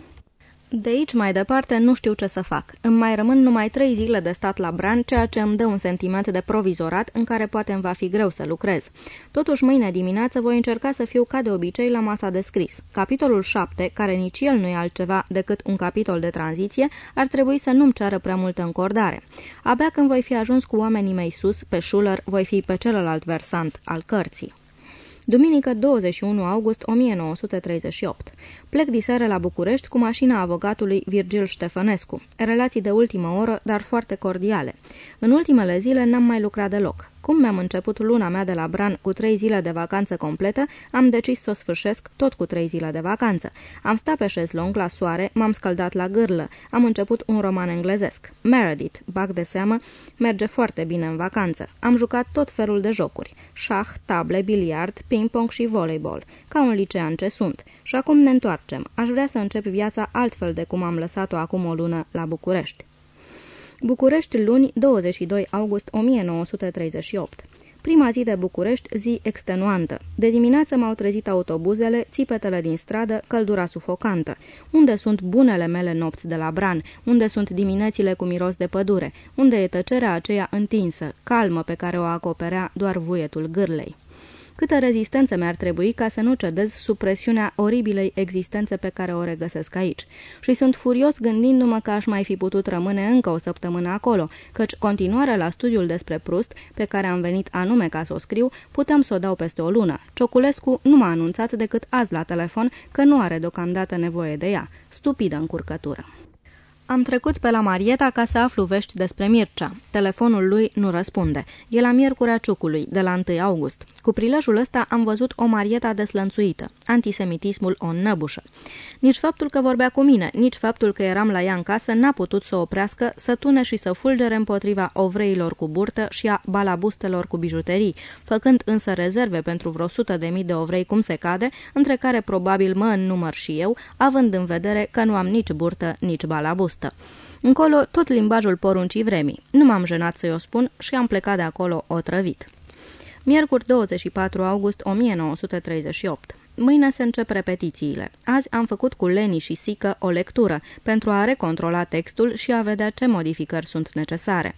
De aici mai departe nu știu ce să fac. Îmi mai rămân numai trei zile de stat la Bran, ceea ce îmi dă un sentiment de provizorat în care poate îmi va fi greu să lucrez. Totuși, mâine dimineață voi încerca să fiu ca de obicei la masa de scris. Capitolul 7, care nici el nu e altceva decât un capitol de tranziție, ar trebui să nu-mi ceară prea multă încordare. Abia când voi fi ajuns cu oamenii mei sus, pe Schuller, voi fi pe celălalt versant al cărții. Duminică 21 august 1938. Plec diseară la București cu mașina avogatului Virgil Ștefănescu. Relații de ultimă oră, dar foarte cordiale. În ultimele zile n-am mai lucrat deloc. Cum mi-am început luna mea de la Bran cu trei zile de vacanță completă, am decis să o sfârșesc tot cu trei zile de vacanță. Am stat pe șezlong la soare, m-am scăldat la gârlă, am început un roman englezesc. Meredith, bag de seamă, merge foarte bine în vacanță. Am jucat tot felul de jocuri. Șah, table, biliard, ping-pong și voleibol, ca un licean ce sunt. Și acum ne întoarcem. Aș vrea să încep viața altfel de cum am lăsat-o acum o lună la București. București, luni, 22 august 1938. Prima zi de București, zi extenuantă. De dimineață m-au trezit autobuzele, țipetele din stradă, căldura sufocantă. Unde sunt bunele mele nopți de la Bran? Unde sunt diminețile cu miros de pădure? Unde e tăcerea aceea întinsă, calmă pe care o acoperea doar vuietul gârlei? Câtă rezistență mi-ar trebui ca să nu cedez sub presiunea oribilei existențe pe care o regăsesc aici. Și sunt furios gândindu-mă că aș mai fi putut rămâne încă o săptămână acolo, căci continuarea la studiul despre Prust, pe care am venit anume ca să o scriu, puteam să o dau peste o lună. Cioculescu nu m-a anunțat decât azi la telefon că nu are deocamdată nevoie de ea. Stupidă încurcătură. Am trecut pe la Marieta ca să aflu vești despre Mircea. Telefonul lui nu răspunde. E la Miercurea Ciucului, de la 1 august. Cu prilejul ăsta am văzut o Marieta deslănțuită. Antisemitismul o năbușă. Nici faptul că vorbea cu mine, nici faptul că eram la ea în casă n-a putut să oprească, să tune și să fulgere împotriva ovreilor cu burtă și a balabustelor cu bijuterii, făcând însă rezerve pentru vreo sută de mii de ovrei cum se cade, între care probabil mă înnumăr și eu, având în vedere că nu am nici burtă, nici balabustă. Încolo, tot limbajul poruncii vremii. Nu m-am jenat să-i o spun și am plecat de acolo otrăvit. Miercuri 24 august 1938 Mâine se încep repetițiile. Azi am făcut cu Leni și Sică o lectură pentru a recontrola textul și a vedea ce modificări sunt necesare.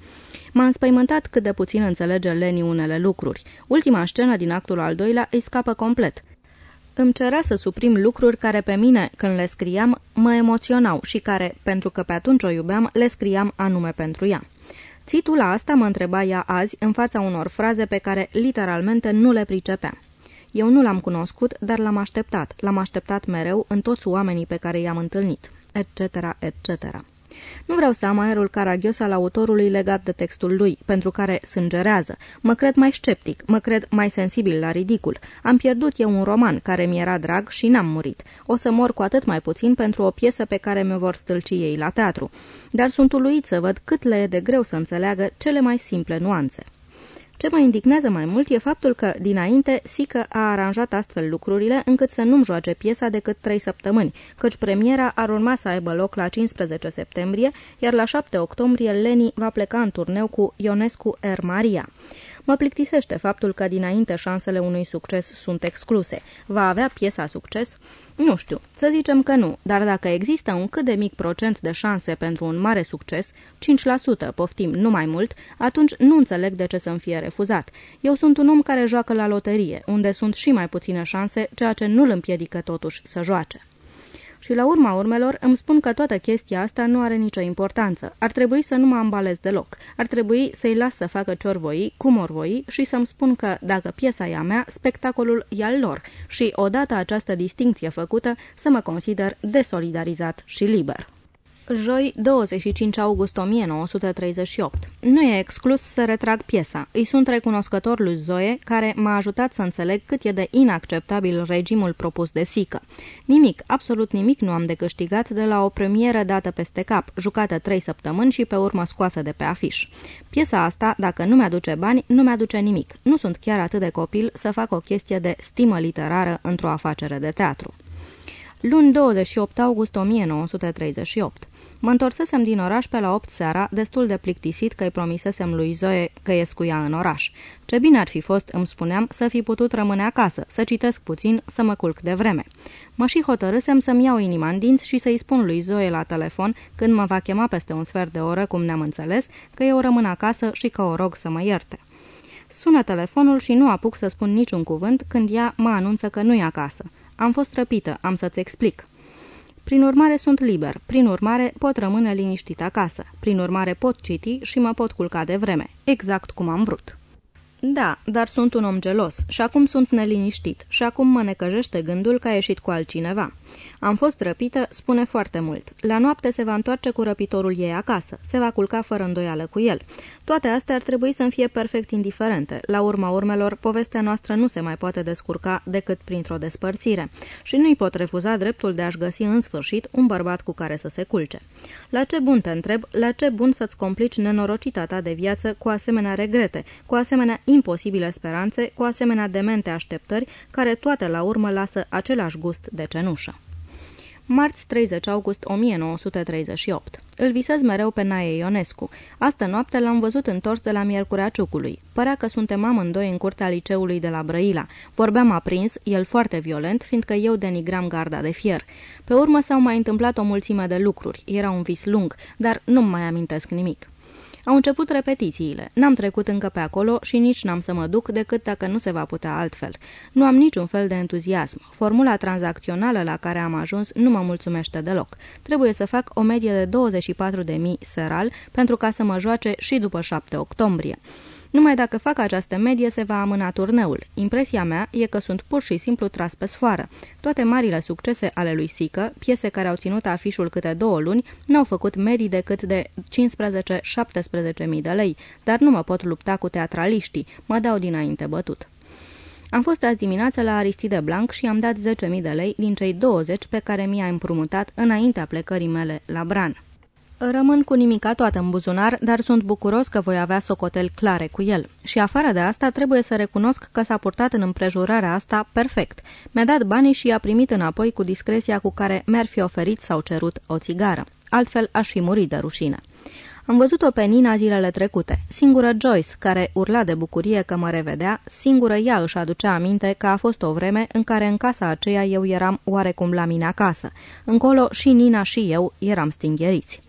M-a înspăimântat cât de puțin înțelege Leni unele lucruri. Ultima scenă din actul al doilea îi scapă complet. Îmi cerea să suprim lucruri care pe mine, când le scriam, mă emoționau și care, pentru că pe atunci o iubeam, le scriam anume pentru ea. Ții tu la asta, mă întreba ea azi, în fața unor fraze pe care literalmente nu le pricepea. Eu nu l-am cunoscut, dar l-am așteptat. L-am așteptat mereu în toți oamenii pe care i-am întâlnit, etc., etc. Nu vreau să am aerul caragios al autorului legat de textul lui, pentru care sângerează. Mă cred mai sceptic, mă cred mai sensibil la ridicul. Am pierdut eu un roman care mi-era drag și n-am murit. O să mor cu atât mai puțin pentru o piesă pe care mi-o vor stâlci ei la teatru. Dar sunt uluit să văd cât le e de greu să înțeleagă cele mai simple nuanțe. Ce mă indignează mai mult e faptul că, dinainte, Sică a aranjat astfel lucrurile încât să nu-mi joace piesa decât trei săptămâni, căci premiera ar urma să aibă loc la 15 septembrie, iar la 7 octombrie Leni va pleca în turneu cu Ionescu Air Maria. Mă plictisește faptul că dinainte șansele unui succes sunt excluse. Va avea piesa succes? Nu știu, să zicem că nu, dar dacă există un cât de mic procent de șanse pentru un mare succes, 5%, poftim, nu mai mult, atunci nu înțeleg de ce să-mi fie refuzat. Eu sunt un om care joacă la loterie, unde sunt și mai puține șanse, ceea ce nu îl împiedică totuși să joace. Și la urma urmelor îmi spun că toată chestia asta nu are nicio importanță. Ar trebui să nu mă ambalez deloc. Ar trebui să-i las să facă ce-or voi, cum or voi și să-mi spun că, dacă piesa e a mea, spectacolul e al lor și, odată această distinție făcută, să mă consider desolidarizat și liber. Joi, 25 august 1938. Nu e exclus să retrag piesa. Îi sunt recunoscător lui Zoe, care m-a ajutat să înțeleg cât e de inacceptabil regimul propus de Sică. Nimic, absolut nimic nu am de câștigat de la o premieră dată peste cap, jucată trei săptămâni și pe urmă scoasă de pe afiș. Piesa asta, dacă nu mi-aduce bani, nu mi-aduce nimic. Nu sunt chiar atât de copil să fac o chestie de stimă literară într-o afacere de teatru. Luni 28 august 1938 Mă întorsesem din oraș pe la 8 seara, destul de plictisit că îi promisesem lui Zoe că ies cu ea în oraș. Ce bine ar fi fost, îmi spuneam, să fi putut rămâne acasă, să citesc puțin, să mă culc de vreme. Mă și hotărâsem să-mi iau inima în dinți și să-i spun lui Zoe la telefon, când mă va chema peste un sfert de oră, cum ne-am înțeles, că eu rămân acasă și că o rog să mă ierte. Sună telefonul și nu apuc să spun niciun cuvânt când ea mă anunță că nu e acasă. Am fost răpită, am să-ți explic. Prin urmare sunt liber, prin urmare pot rămâne liniștit acasă, prin urmare pot citi și mă pot culca de vreme, exact cum am vrut. Da, dar sunt un om gelos și acum sunt neliniștit și acum mă necăjește gândul că a ieșit cu altcineva. Am fost răpită, spune foarte mult. La noapte se va întoarce cu răpitorul ei acasă, se va culca fără îndoială cu el. Toate astea ar trebui să-mi fie perfect indiferente. La urma urmelor, povestea noastră nu se mai poate descurca decât printr-o despărțire și nu-i pot refuza dreptul de a-și găsi în sfârșit un bărbat cu care să se culce. La ce bun te întreb, la ce bun să-ți complici nenorocita ta de viață cu asemenea regrete, cu asemenea imposibile speranțe, cu asemenea demente așteptări, care toate la urmă lasă același gust de cenușă. Marți 30 august 1938. Îl visez mereu pe Nae Ionescu. Astă noapte l-am văzut întors de la Miercurea Ciucului. Părea că suntem amândoi în curtea liceului de la Brăila. Vorbeam aprins, el foarte violent, fiindcă eu denigram garda de fier. Pe urmă s-au mai întâmplat o mulțime de lucruri. Era un vis lung, dar nu mai amintesc nimic. Au început repetițiile. N-am trecut încă pe acolo și nici n-am să mă duc decât dacă nu se va putea altfel. Nu am niciun fel de entuziasm. Formula tranzacțională la care am ajuns nu mă mulțumește deloc. Trebuie să fac o medie de 24.000 seral pentru ca să mă joace și după 7 octombrie. Numai dacă fac această medie se va amâna turneul. Impresia mea e că sunt pur și simplu tras pe sfoară. Toate marile succese ale lui Sică, piese care au ținut afișul câte două luni, n-au făcut medii decât de 15-17 mii de lei, dar nu mă pot lupta cu teatraliștii, mă dau dinainte bătut. Am fost azi dimineață la Aristide Blanc și am dat 10.000 de lei din cei 20 pe care mi-a împrumutat înaintea plecării mele la Bran. Rămân cu nimica toată în buzunar, dar sunt bucuros că voi avea socotel clare cu el. Și afară de asta, trebuie să recunosc că s-a purtat în împrejurarea asta perfect. Mi-a dat banii și i-a primit înapoi cu discreția cu care mi-ar fi oferit sau cerut o țigară. Altfel, aș fi murit de rușine. Am văzut-o pe Nina zilele trecute. Singură Joyce, care urla de bucurie că mă revedea, singură ea își aducea aminte că a fost o vreme în care în casa aceea eu eram oarecum la mine acasă. Încolo și Nina și eu eram stingheriți.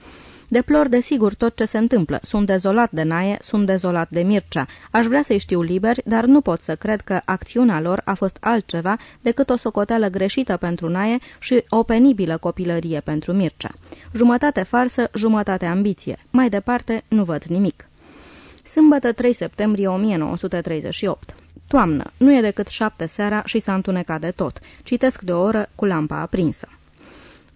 Deplor desigur tot ce se întâmplă. Sunt dezolat de Naie, sunt dezolat de Mircea. Aș vrea să-i știu liberi, dar nu pot să cred că acțiunea lor a fost altceva decât o socoteală greșită pentru Naie și o penibilă copilărie pentru Mircea. Jumătate farsă, jumătate ambiție. Mai departe, nu văd nimic. Sâmbătă 3 septembrie 1938 Toamnă. Nu e decât șapte seara și s-a întunecat de tot. Citesc de o oră cu lampa aprinsă.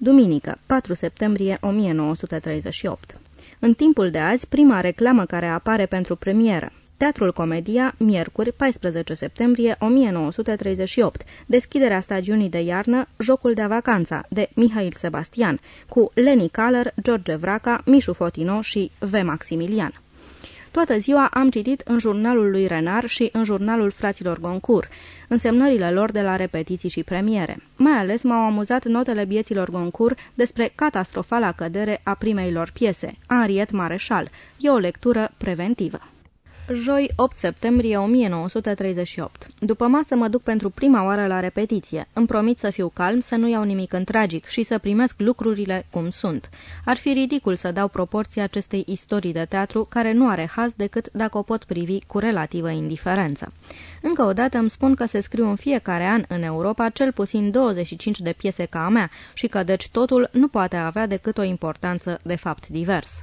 Duminică, 4 septembrie 1938. În timpul de azi, prima reclamă care apare pentru premieră. Teatrul Comedia, miercuri, 14 septembrie 1938. Deschiderea stagiunii de iarnă, Jocul de vacanța, de Mihail Sebastian, cu Leni Kaller, George Vraca, Mișu Fotino și V. Maximilian. Toată ziua am citit în jurnalul lui Renar și în jurnalul fraților Goncourt, însemnările lor de la repetiții și premiere. Mai ales m-au amuzat notele bieților Goncourt despre catastrofala cădere a primeilor piese, Henriette Mareșal. E o lectură preventivă. Joi, 8 septembrie 1938. După masă mă duc pentru prima oară la repetiție. Îmi promit să fiu calm, să nu iau nimic în tragic și să primesc lucrurile cum sunt. Ar fi ridicul să dau proporția acestei istorii de teatru, care nu are haz decât dacă o pot privi cu relativă indiferență. Încă o dată îmi spun că se scriu în fiecare an în Europa cel puțin 25 de piese ca a mea și că deci totul nu poate avea decât o importanță de fapt divers.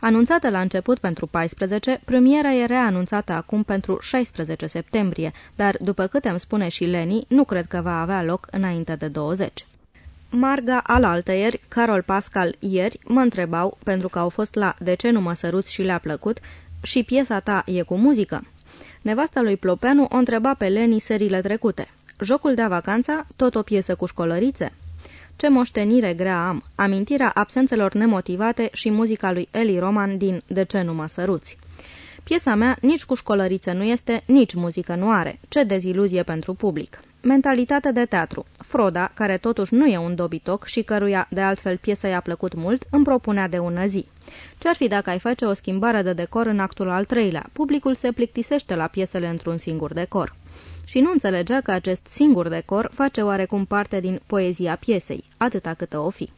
Anunțată la început pentru 14, premiera e reanunțată acum pentru 16 septembrie, dar, după câte îmi spune și Leni, nu cred că va avea loc înainte de 20. Marga alaltăieri, Carol Pascal ieri, mă întrebau, pentru că au fost la De ce nu mă săruți și le-a plăcut, și piesa ta e cu muzică? Nevasta lui Plopeanu o întreba pe Leni serile trecute. Jocul de vacanța, tot o piesă cu școlărițe? Ce moștenire grea am, amintirea absențelor nemotivate și muzica lui Eli Roman din De ce nu mă săruți. Piesa mea nici cu școlăriță nu este, nici muzică nu are. Ce deziluzie pentru public. Mentalitate de teatru. Froda, care totuși nu e un dobitoc și căruia, de altfel, piesa i-a plăcut mult, îmi propunea de ună zi. Ce-ar fi dacă ai face o schimbare de decor în actul al treilea? Publicul se plictisește la piesele într-un singur decor și nu înțelegea că acest singur decor face oarecum parte din poezia piesei, atâta câtă o fi.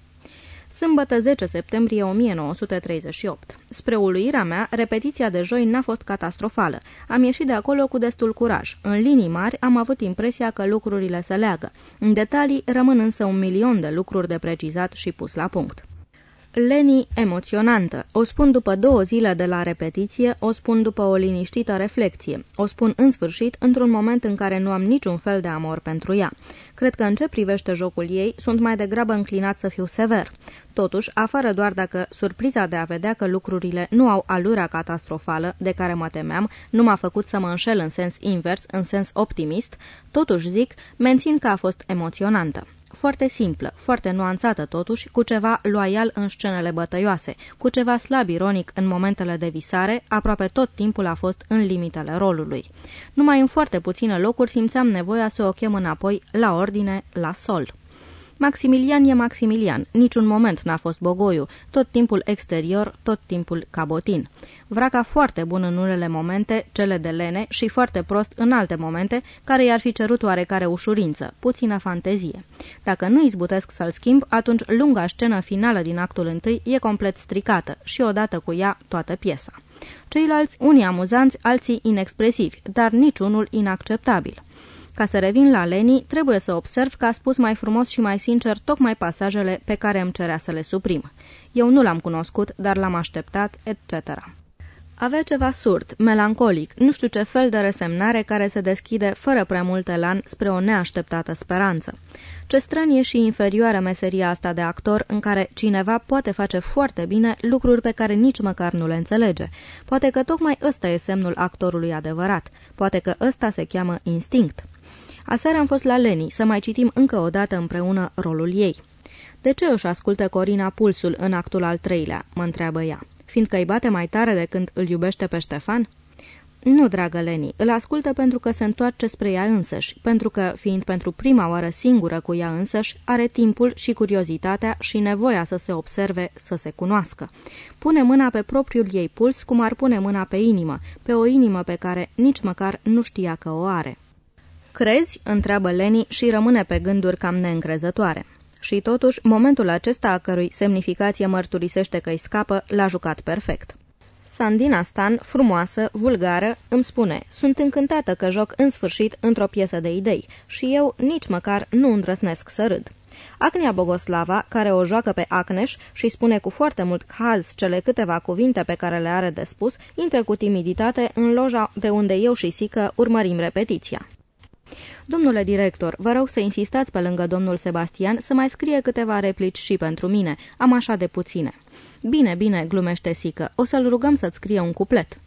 Sâmbătă 10 septembrie 1938. Spre uluirea mea, repetiția de joi n-a fost catastrofală. Am ieșit de acolo cu destul curaj. În linii mari am avut impresia că lucrurile se leagă. În detalii rămân însă un milion de lucruri de precizat și pus la punct. Leni emoționantă. O spun după două zile de la repetiție, o spun după o liniștită reflexie. O spun în sfârșit într-un moment în care nu am niciun fel de amor pentru ea. Cred că în ce privește jocul ei, sunt mai degrabă înclinat să fiu sever. Totuși, afară doar dacă surpriza de a vedea că lucrurile nu au alura catastrofală de care mă temeam, nu m-a făcut să mă înșel în sens invers, în sens optimist, totuși zic, mențin că a fost emoționantă foarte simplă, foarte nuanțată totuși, cu ceva loial în scenele bătăioase, cu ceva slab ironic în momentele de visare, aproape tot timpul a fost în limitele rolului. Numai în foarte puține locuri simțeam nevoia să o chem înapoi la ordine, la sol. Maximilian e Maximilian, niciun moment n-a fost bogoiu, tot timpul exterior, tot timpul cabotin. Vraca foarte bun în unele momente, cele de lene, și foarte prost în alte momente, care i-ar fi cerut oarecare ușurință, puțină fantezie. Dacă nu izbutesc să-l schimb, atunci lunga scenă finală din actul întâi e complet stricată și odată cu ea toată piesa. Ceilalți, unii amuzanți, alții inexpresivi, dar niciunul inacceptabil. Ca să revin la Leni, trebuie să observ că a spus mai frumos și mai sincer tocmai pasajele pe care îmi cerea să le suprim. Eu nu l-am cunoscut, dar l-am așteptat, etc. Avea ceva surd, melancolic, nu știu ce fel de resemnare care se deschide fără prea mult elan spre o neașteptată speranță. Ce stranie și inferioară meseria asta de actor în care cineva poate face foarte bine lucruri pe care nici măcar nu le înțelege. Poate că tocmai ăsta e semnul actorului adevărat. Poate că ăsta se cheamă instinct. Aseară am fost la Leni să mai citim încă o dată împreună rolul ei. De ce își ascultă Corina pulsul în actul al treilea?" mă întreabă ea. Fiindcă îi bate mai tare de când îl iubește pe Ștefan?" Nu, dragă Leni, îl ascultă pentru că se întoarce spre ea însăși, pentru că, fiind pentru prima oară singură cu ea însăși, are timpul și curiozitatea și nevoia să se observe, să se cunoască. Pune mâna pe propriul ei puls cum ar pune mâna pe inimă, pe o inimă pe care nici măcar nu știa că o are. Crezi?" întreabă Leni și rămâne pe gânduri cam neîncrezătoare. Și totuși, momentul acesta a cărui semnificație mărturisește că îi scapă, l-a jucat perfect. Sandina Stan, frumoasă, vulgară, îmi spune Sunt încântată că joc în sfârșit într-o piesă de idei și eu nici măcar nu îndrăsnesc să râd. Acnea Bogoslava, care o joacă pe Acneș și spune cu foarte mult caz cele câteva cuvinte pe care le are de spus, intră cu timiditate în loja de unde eu și Sică urmărim repetiția. Domnule director, vă rog să insistați pe lângă domnul Sebastian să mai scrie câteva replici și pentru mine. Am așa de puține. Bine, bine, glumește Sică. O să-l rugăm să-ți scrie un cuplet.